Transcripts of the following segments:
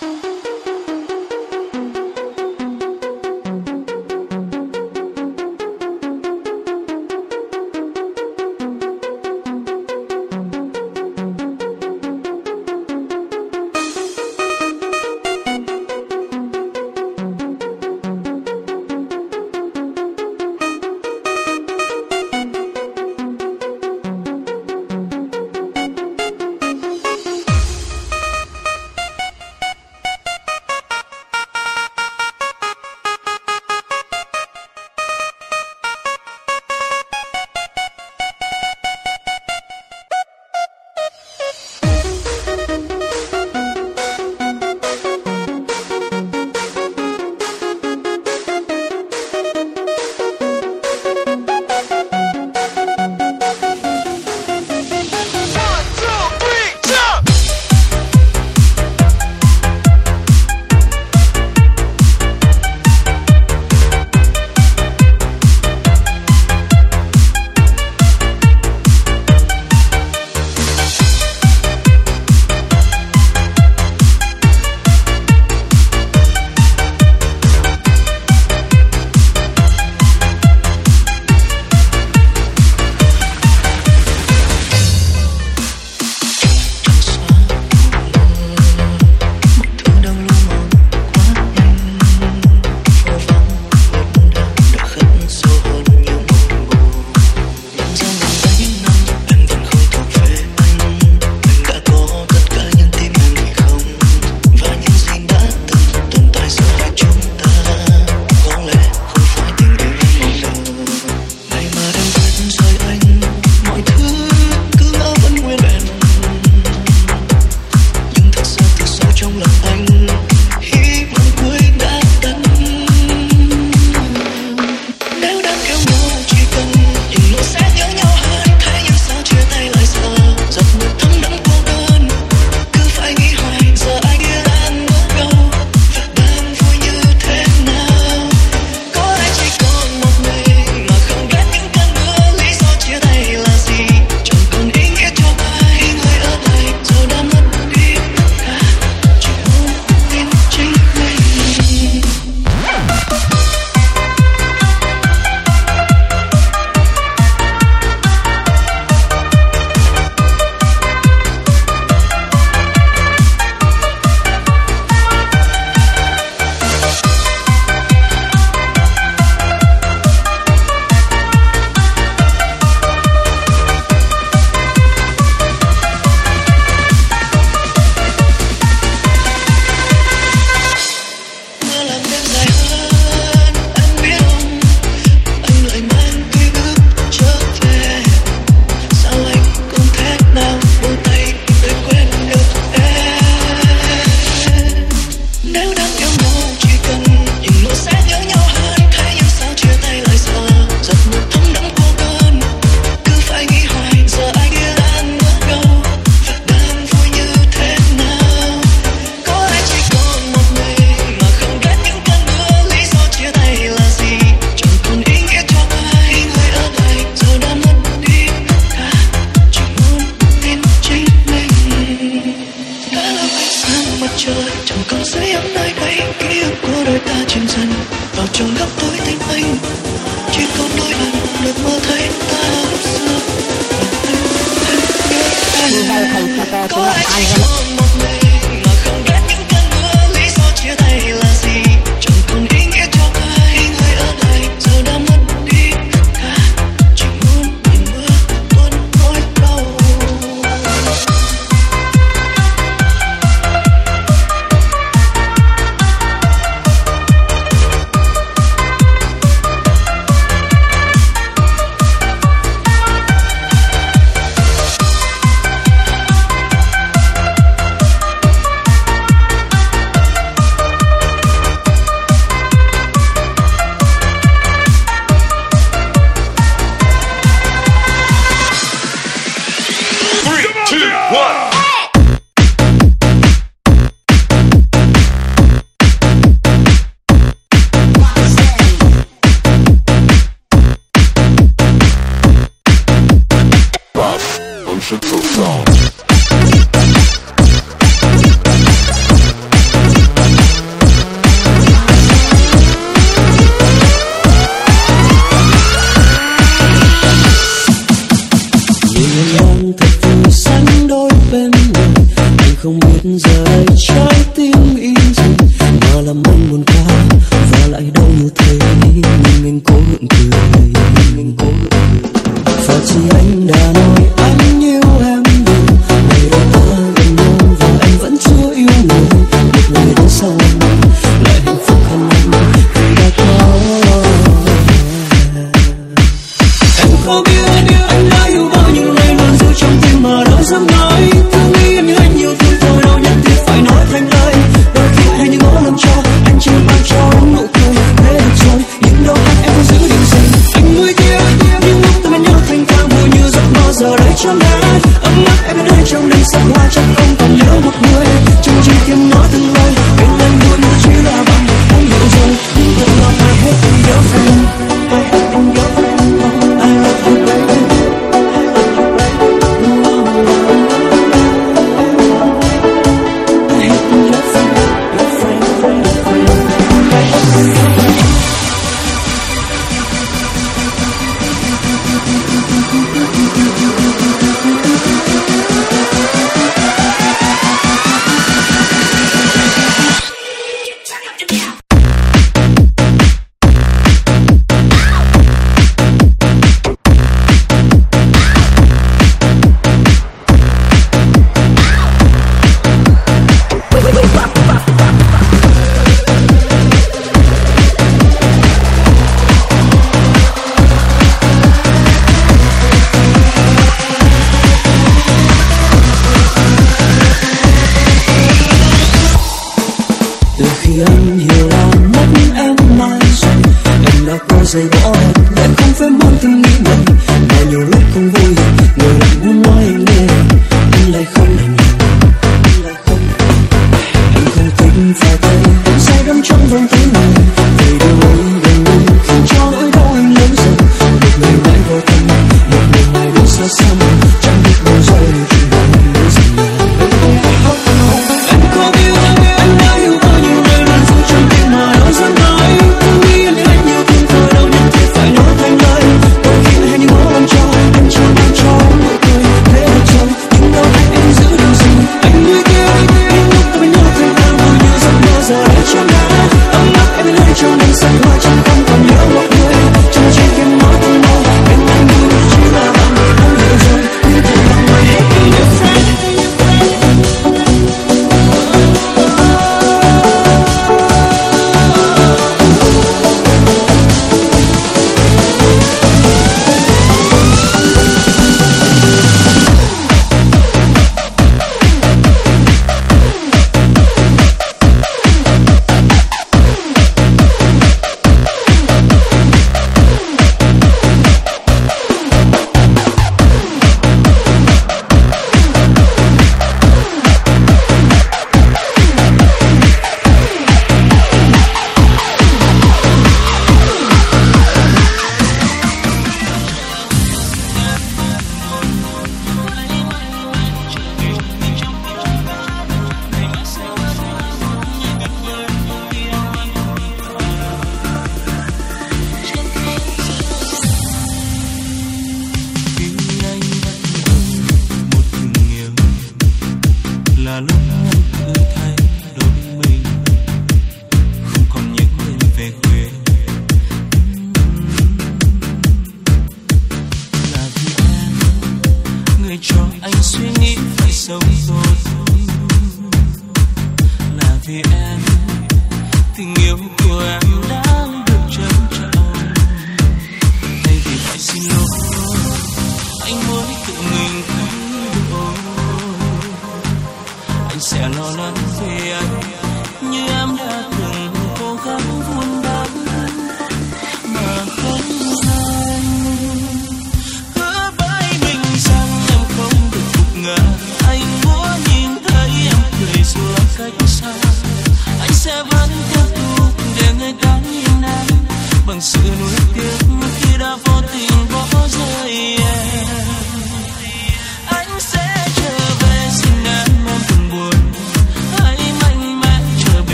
Thank you.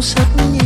suddenly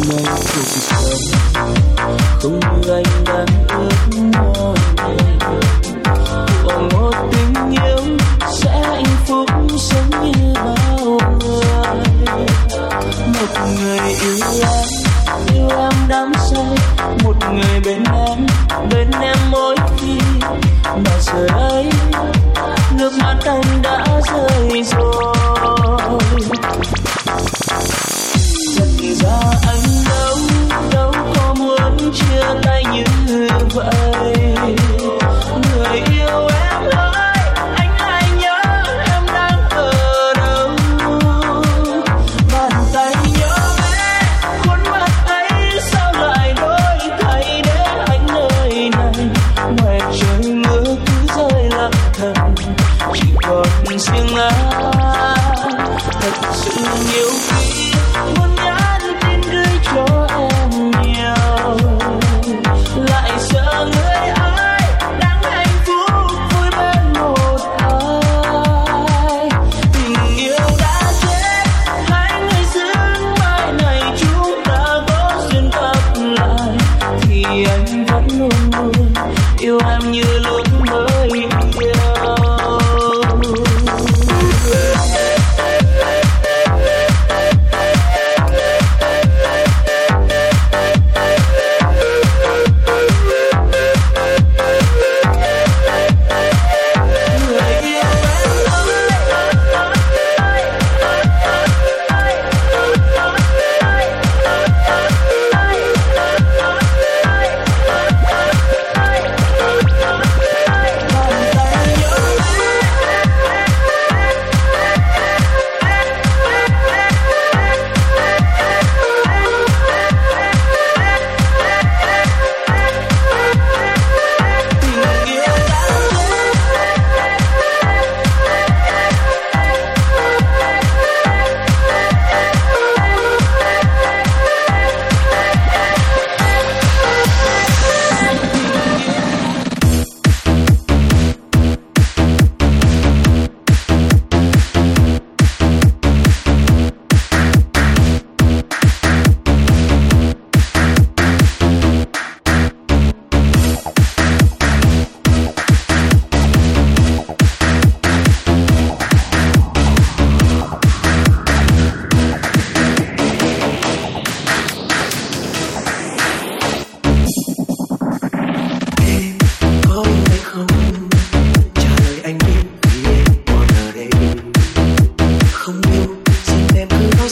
nhiều ngày cuộc sống không như anh đang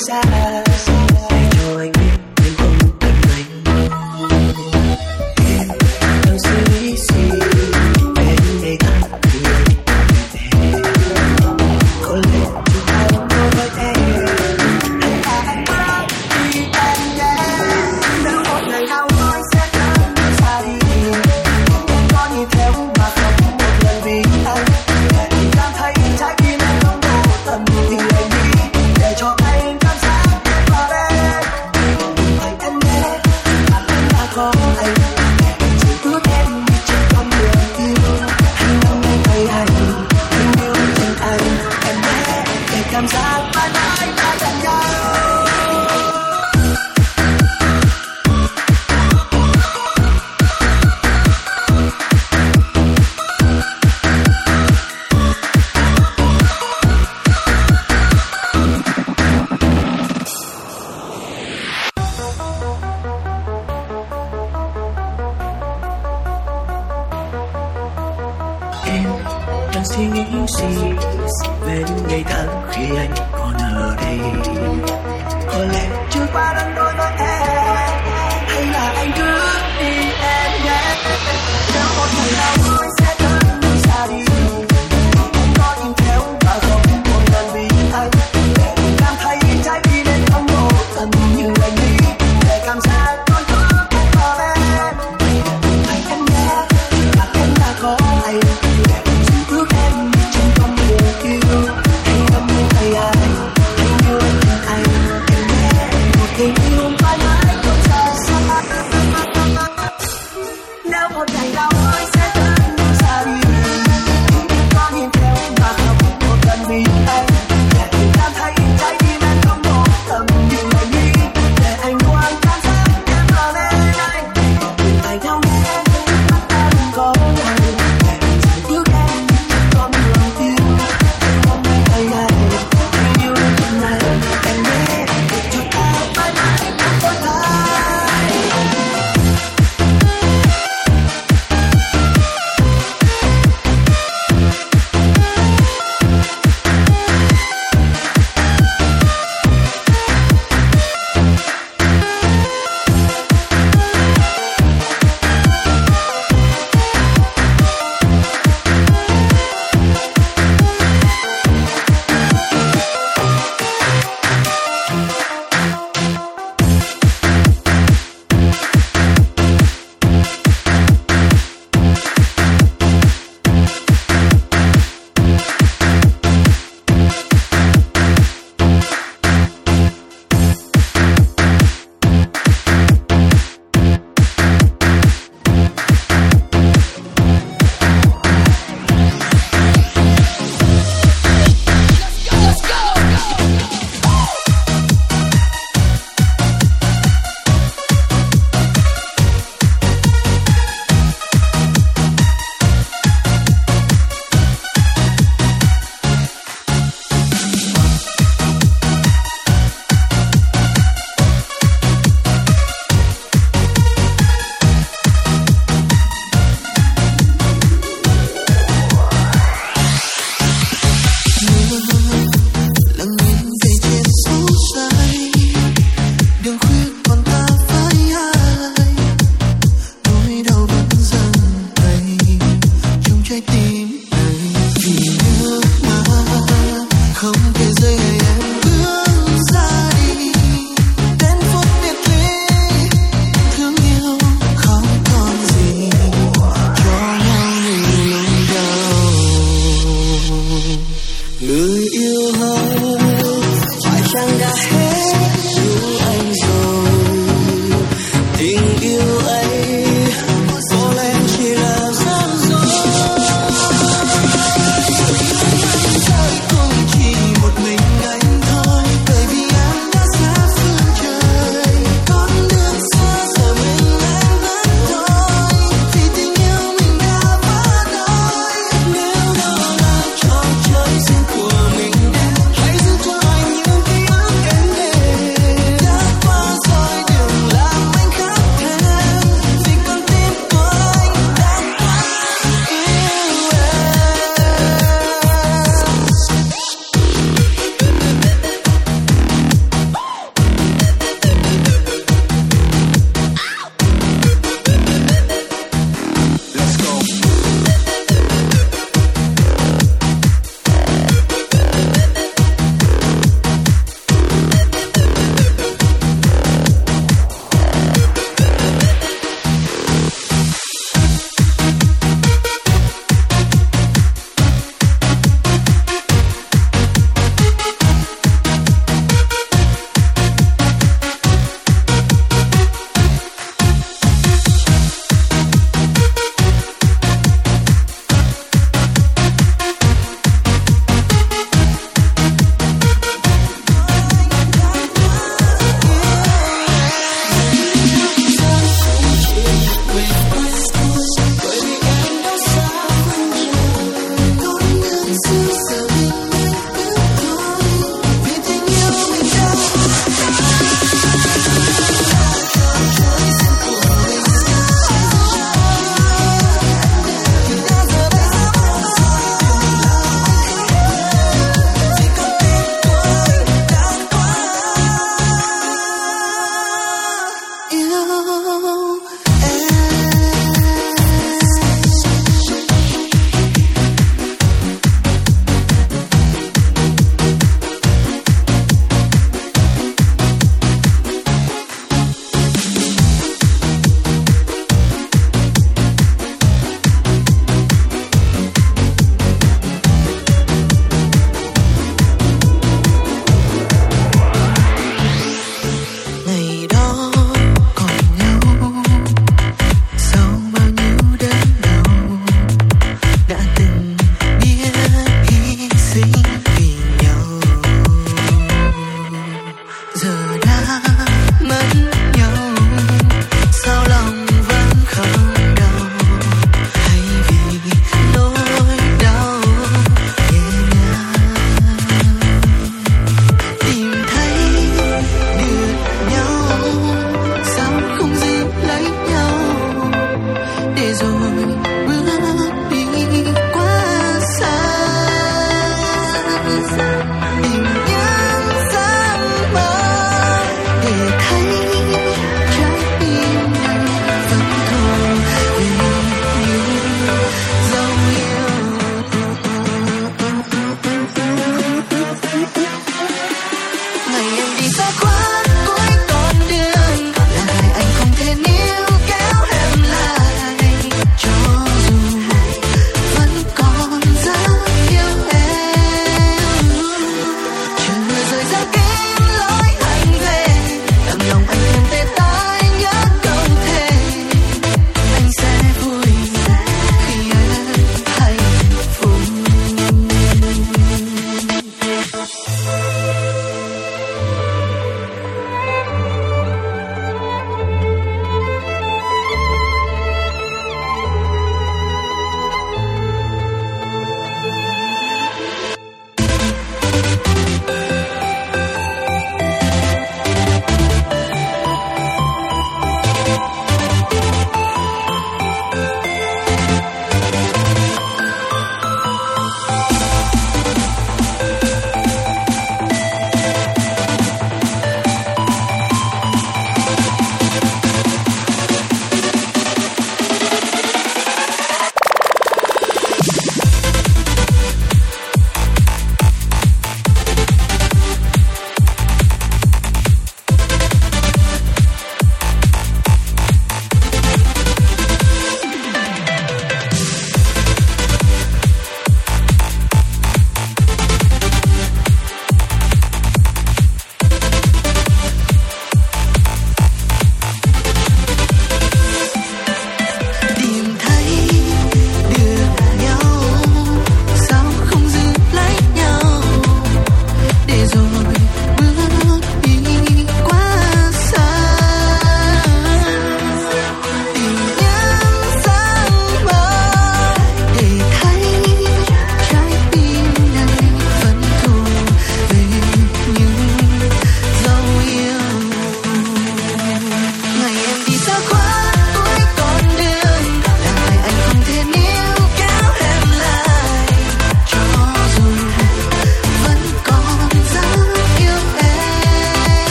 side.